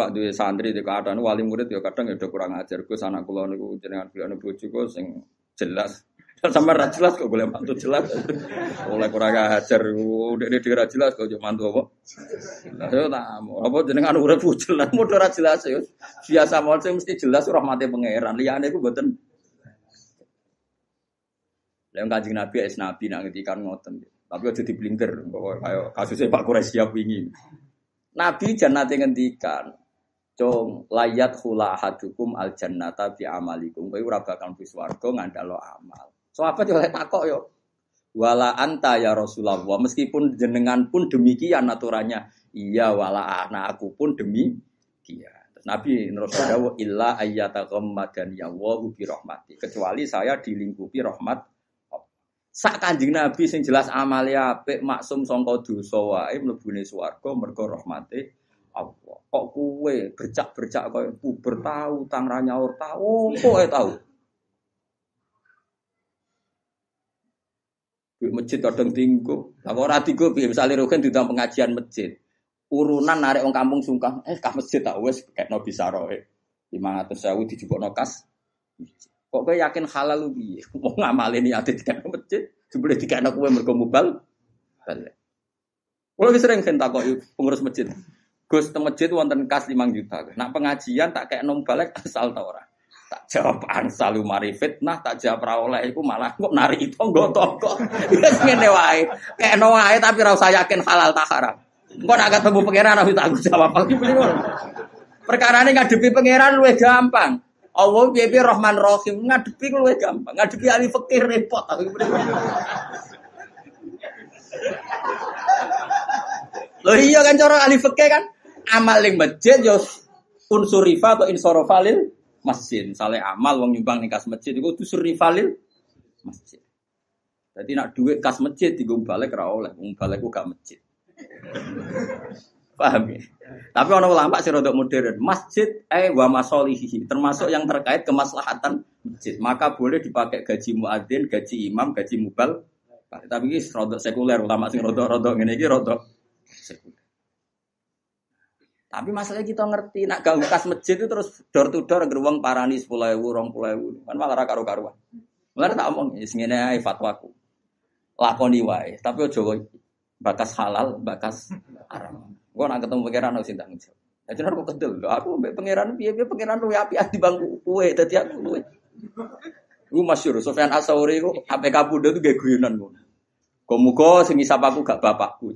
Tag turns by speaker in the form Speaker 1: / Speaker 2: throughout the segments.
Speaker 1: wak duwe santri di keadaan wali murid ya kadang ya kurang ajar Gus anak kula niku jenengan bilane bojo kok sing jelas. Sama ra jelas kok boleh mantu jelas. Oleh kurang ajar udah dia dira jelas kok mantu apa. Yo tak apa jenengan urip jelas modho ra jelas ya. Biasa mau mesti jelas rahmate pangeran. Liyane iku mboten Lah kanjeng Nabi es Nabi nak ngetikan ngoten. Tapi aja diblinker, kayak kasusnya Pak Quraisy siap ingin. Nabi jannate ngendikan, Cung layat hula hadukum al jannata bi amalikum. Kowe ora bakal mlebu swarga ngandalo amal. So apa yo takok yo. Wala anta ya Rasulullah. Meskipun jenengan pun demikian aturannya. Iya wala anak aku pun demikian. Terus Nabi terus dawuh illa ayyata ghammadan ya wa bi rahmati. Kecuali saya dilingkupi rahmat Sak kanjeng Nabi sing jelas amale apik maksum sangka dosa wae mlebune swarga mergo rahmate Allah. Kok kuwe bercak-bercak koyo puber tahu, tang ra nyaur tahu, kok e tahu. Di masjid kadang tinggu. Lah kok ora tinggu piye misale rogen diundang pengajian masjid. Urunan narik wong kampung sungkang, eh kah masjid tak wis kekno bisa roe. 500.000 dijupukno kas. Kok kowe yakin halal lu piye? Wong ngamale niate dikene masjid, jebule dikene kowe mergo mubal. Balik. Wis sering kok pengurus masjid. Gus teng masjid wonten kas 5 juta. Nak pengajian tak kayak nom balik asal ta ora. Tak jawab ansal mari fitnah, tak jawab ra oleh iku malah kok nari tonggo tonggo. Wis ngene wae. Kekno wae tapi ora usah yakin halal tak haram. Engko nak ketemu pangeran harus tanggung jawab. Perkara ini ngadepi pangeran luwih gampang. Allah piye Rahman Rahim ngadepi luwih gampang. Ngadepi ahli fikih repot. Loh iya kan cara ahli fikih kan amal ning masjid yo unsurifa atau insorofalil masjid. Misalnya amal wong nyumbang ning kas masjid iku unsurivalil masjid. Jadi nak duit kas masjid digung balik ra oleh, wong balik gak masjid. Paham ya? Tapi orang ulama sih rodok modern. Masjid eh wa masolihi termasuk yang terkait kemaslahatan masjid. Maka boleh dipakai gaji muadzin, gaji imam, gaji mubal. Tapi ini rodok sekuler ulama sih rodok-rodok ini iki rodok sekuler. Tapi masalahnya kita ngerti, nak ganggu kas masjid itu terus door to door geruang parani sepuluh ewu, rong puluh ewu, kan malah karu karuan. Mulai tak omong, ini aja fatwaku, lakoni wae, tapi ojo bakas halal, bakas haram. Gue nak ketemu pangeran harus tanggung jawab. Ya jenar kok kedel. Aku mbek pangeran piye piye pangeran luwe api di bangku kue dadi aku luwe. Gue masyur, Sofyan Asauri ku APK Bunda tuh gak guyonan gue. Sing isap aku gak bapakku.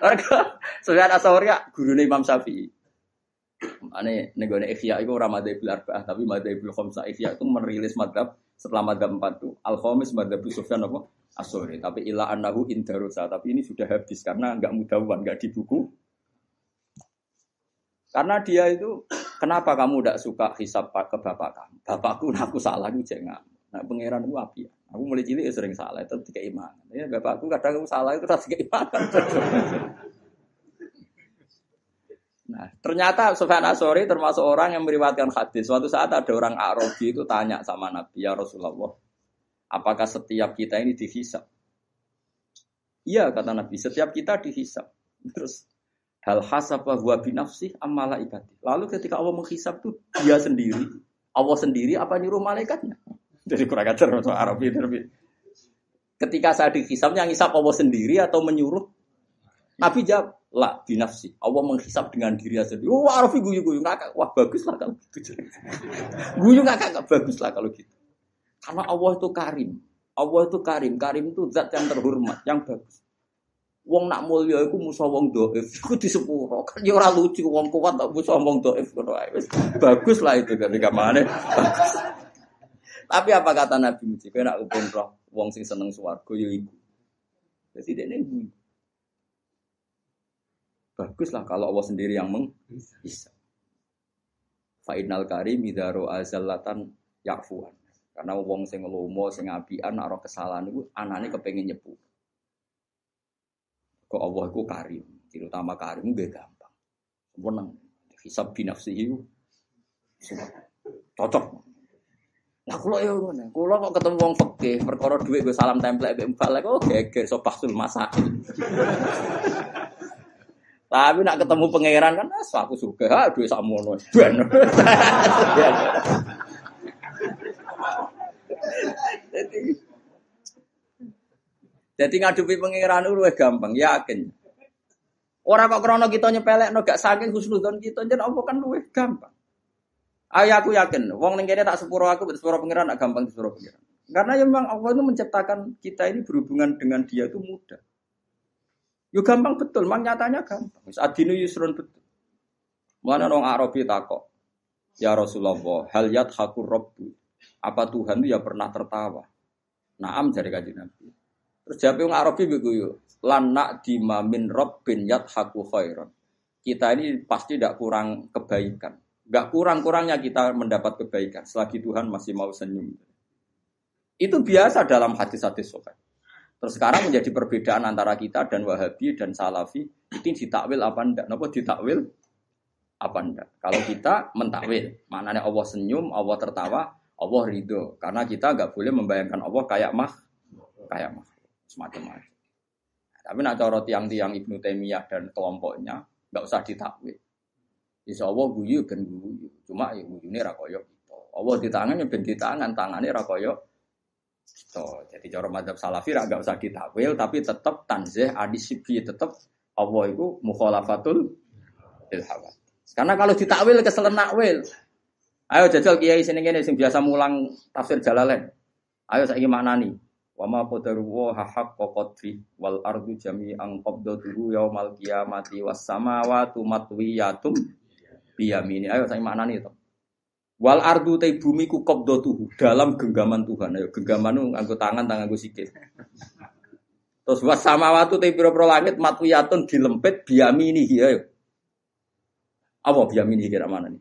Speaker 1: Mereka Asauri ya gurune Imam Syafi'i. Ane negone Ikhya itu ora madzhab arba'ah tapi madzhab khamsah Ikhya itu merilis madhab setelah madhab empat itu al khamis madhab Sufyan apa asore. Tapi ilah anahu indarosa. Tapi ini sudah habis karena nggak mudawan, nggak di buku. Karena dia itu, kenapa kamu tidak suka hisap ke bapak kamu? Bapakku, aku salah, aku jangan. Nah, pangeran itu api. Aku mulai cilik ya sering salah, itu tiga iman. Ya, bapakku kadang aku salah itu rasa keimanan. Nah, ternyata Sufyan Asori termasuk orang yang meriwayatkan hadis. Suatu saat ada orang Arabi itu tanya sama Nabi, ya Rasulullah, Apakah setiap kita ini dihisap? Iya kata Nabi, setiap kita dihisap. Terus hal hasabah huwa binafsi amala ibadi. Lalu ketika Allah menghisap itu dia sendiri, Allah sendiri apa nyuruh malaikatnya? Jadi kurang ajar untuk Arabi terbi. Ketika saya dihisap, yang hisap Allah sendiri atau menyuruh? Nabi jawab, lah binafsi. Allah menghisap dengan diri sendiri. Wah Arabi guyu-guyu ngakak. Wah bagus lah kalau gitu. guyu ngakak bagus lah kalau gitu. Karena Allah itu karim. Allah itu karim. Karim itu zat yang terhormat, yang bagus. Wong nak mulia iku musuh wong doif. Iku di sepuro. Kan ya lucu wong kuat tak musuh wong doif ngono Bagus lah itu ketika mana. Bagus. Tapi apa kata Nabi Muji? Kowe nak upin roh wong sing seneng swarga ya iku. Jadi dia ini bagus lah kalau Allah sendiri yang meng bisa. Fa'inal karim idaro azallatan yakfuan. Karena wong sing lomo, sing apian, nak roh kesalahan itu anane kepengen nyepu. Kok Allah itu karim, terutama karim gak gampang. Seneng, hisab binafsi itu cocok. Nah kula yo ngono. Kula kok ketemu wong fikih, perkara dhuwit gue salam template mbek balik kok geger so bahsul masail. Tapi nak ketemu pangeran kan as aku suka, ha duwe sakmono. Ben. Jadi ngadepi pangeran lu gampang, yakin. Orang kok krono kita nyepelek no gak saking husnudon kita jadi apa kan luwih gampang. Ayo aku yakin, wong ning kene tak sepuro aku, sepuro pangeran nak gampang sepuro pangeran. Karena ya memang Allah itu menciptakan kita ini berhubungan dengan dia itu mudah. Yo gampang betul, mang nyatanya gampang. Adinu yusrun betul. Mana nong Arabi takok. Ya Rasulullah, hal yat hakur robbu. Apa Tuhan itu ya pernah tertawa? Naam dari kajian Nabi. Terus jawab yang Arabi begitu. Lanak dimamin robbin yat haku khairon. Kita ini pasti tidak kurang kebaikan Gak kurang-kurangnya kita mendapat kebaikan selagi Tuhan masih mau senyum. Itu biasa dalam hadis-hadis sokat. Terus sekarang menjadi perbedaan antara kita dan Wahabi dan Salafi itu ditakwil apa enggak? Napa ditakwil apa enggak? Kalau kita mentakwil, maknanya Allah senyum, Allah tertawa, Allah ridho. Karena kita nggak boleh membayangkan Allah kayak mah, kayak mah, semacam macam. Tapi nak cara tiang-tiang Ibnu Taimiyah dan kelompoknya nggak usah ditakwil. Insya Allah guyu kan guyu. Cuma ya guyu ini rakoyok. Allah di tangannya ben di tangan, tangannya rakoyok. So, jadi cara madhab salafi gak usah ditakwil, tapi tetap tanzih adisibi tetap Allah itu mukhalafatul ilhawat. Karena kalau ditakwil keselen nakwil. Ayo jajal kiai sini gini sing biasa mulang tafsir Jalalain. Ayo saya mana nih? Wa ma haqqa qadri wal ardu jami'an qabdatuhu yaumal qiyamati was samawati matwiyatum biyamini. Ayo saya maknani itu. Wal ardu te bumi ku tuh dalam genggaman Tuhan. Ayo genggaman nu nganggo tangan tangan nganggo sikil. Terus was samawatu te pira-pira langit matwiyatun dilempit biyamini ayo. Apa biyamini kira mana nih?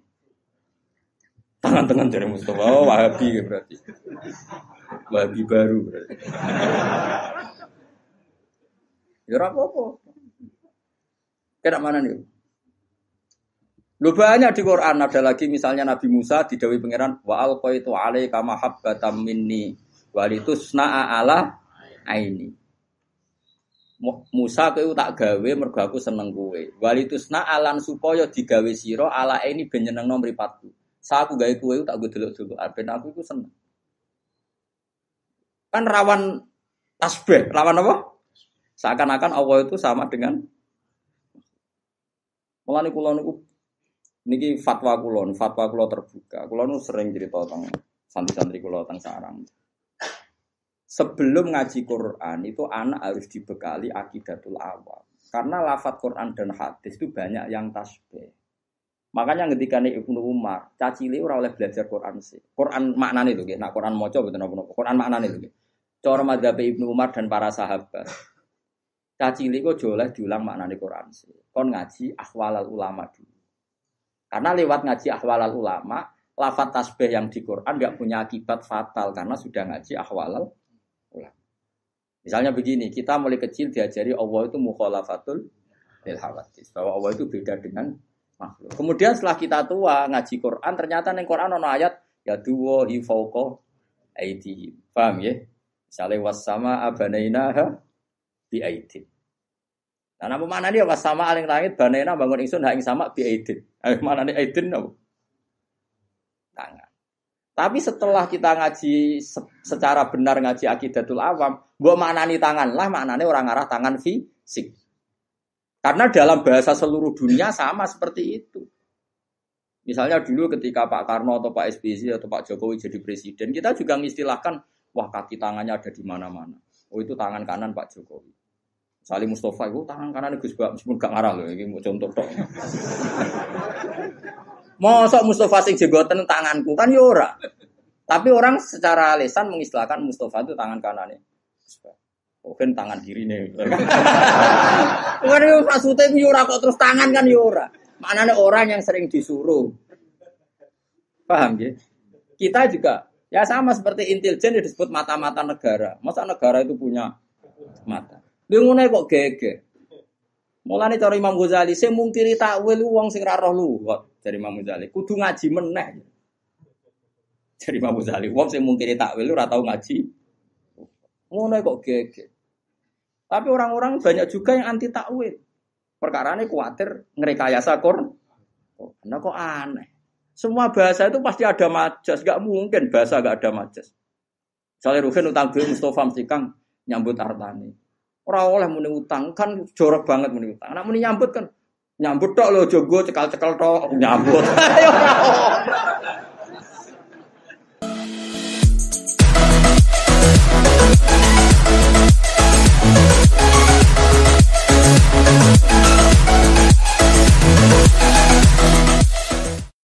Speaker 1: Tangan-tangan dari Mustafa, oh, Wahabi berarti. Wahabi baru berarti. Ya apa-apa. Mana nih? Lu banyak di Quran ada lagi misalnya Nabi Musa didawi pangeran wa alqaitu alaika mahabbatan minni walitusna'a ala aini. Musa kowe tak gawe mergo aku seneng kowe. Walitusna alan supaya digawe sira ala ini ben nyenengno mripatku. Sa aku gawe kowe tak gue delok-delok ben aku iku seneng. Kan rawan tasbih, rawan apa? Seakan-akan Allah itu sama dengan Mulane kula niku Niki fatwa kulon, fatwa kulo terbuka. Kulo nu sering cerita tentang santri-santri kulo tentang sarang. Sebelum ngaji Quran itu anak harus dibekali akidatul awal. Karena lafat Quran dan hadis itu banyak yang tasbih. Makanya ketika nih Ibnu Umar, caci ora oleh belajar Quran sih. Quran maknanya itu, nah Quran moco betul nopo Quran maknanya itu. Cara madhab Ibnu Umar dan para sahabat. Caci kok joleh diulang maknanya Quran sih. Kon ngaji akhwalal ulama dulu. Karena lewat ngaji ahwalal ulama, lafat tasbih yang di Quran nggak punya akibat fatal karena sudah ngaji ahwalal ulama. Misalnya begini, kita mulai kecil diajari Allah itu mukhalafatul lil hawadis, bahwa Allah itu beda dengan makhluk. Kemudian setelah kita tua ngaji Quran, ternyata ning Quran ono ayat ya duwo hi fauqa aidi. Paham ya? Misalnya wasama abanainaha bi aidin. Nah, nama mana dia pas sama aling langit banena bangun ingsun hak sama bi aidin. Eh mana nih aidin no? Tangan. Tapi setelah kita ngaji secara benar ngaji akidatul awam, buat nih tangan lah nih orang arah tangan fisik. Karena dalam bahasa seluruh dunia sama seperti itu. Misalnya dulu ketika Pak Karno atau Pak SBY atau Pak Jokowi jadi presiden, kita juga mengistilahkan, wah kaki tangannya ada di mana-mana. Oh itu tangan kanan Pak Jokowi. Salim Mustafa itu tangan kanan Gus Bak meskipun gak ngarah loh, ini mau contoh tok. Mosok Mustafa sing jenggoten tanganku kan yora. Ya Tapi orang secara lesan mengistilahkan Mustafa itu tangan kanannya. Mungkin tangan kiri nih. Kan yo maksudnya yora kok terus tangan kan yora. Mana orang yang sering disuruh. Paham ya? Kita juga ya sama seperti intelijen disebut mata-mata negara. Masa negara itu punya mata? Dia ngono kok gege. Mulane cara Imam Ghazali, saya mungkiri takwil wong sing ra roh luwat dari Imam Ghazali. Kudu ngaji meneh. Jadi Imam Ghazali, wong sing mungkin takwil ora tau ngaji. Ngono kok geger. Tapi orang-orang banyak juga yang anti takwil. Ini khawatir ngerekayasa Quran. Nah kok aneh. Semua bahasa itu pasti ada majas. Gak mungkin bahasa gak ada majas. Misalnya Ruhin utang duit Mustafa Msikang nyambut artani. Orang oleh muni utang kan jorok banget muni utang. Anak muni nyambut kan nyambut tok lo jogo cekal-cekal tok nyambut. Ayo